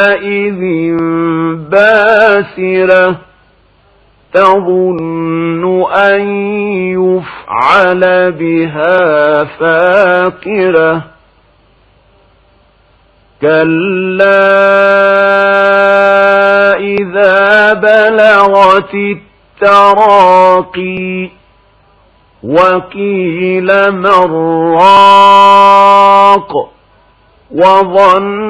يومئذ باسرة تظن أن يفعل بها فاقرة كلا إذا بلغت التراقي وقيل من راق وظن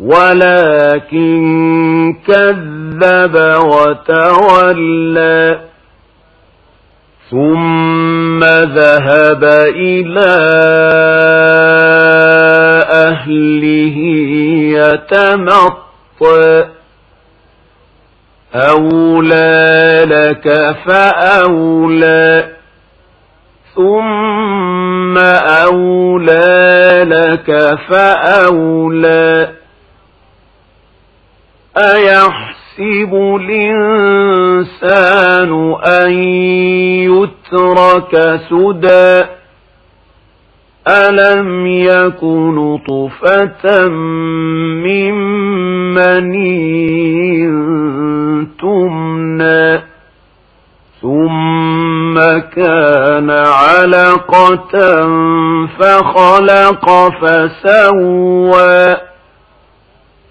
ولكن كذب وتولى ثم ذهب إلى أهله يتمطى. أولى لك فأولى ثم أولى لك فأولى. أيحسب الإنسان أن يترك سدى؟ ألم يكن طفة من مني تمنى؟ ثم كان علقة فخلق فسوى؟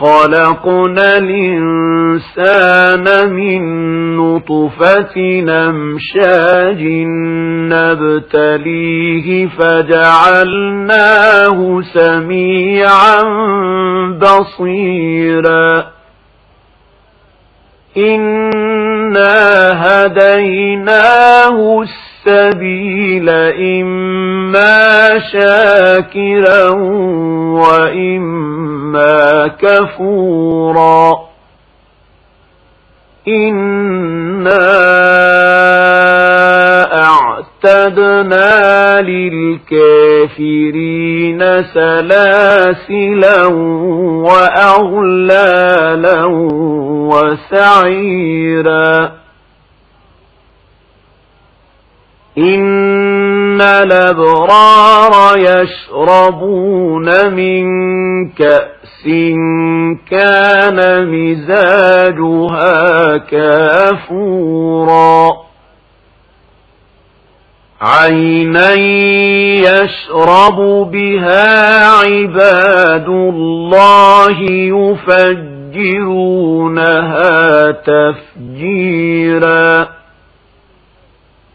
خلقنا الإنسان من نطفة نمشاج نبتليه فجعلناه سميعا بصيرا. إنا هديناه السبيل إما شاكرا وإما كفورا إنا أعتدنا للكافرين سلاسلا وأغلالا وسعيرا إن الأبرار يشربون من كأس كان مزاجها كافورا. عينا يشرب بها عباد الله يفجرونها تفجيرا.